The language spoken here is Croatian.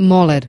Moler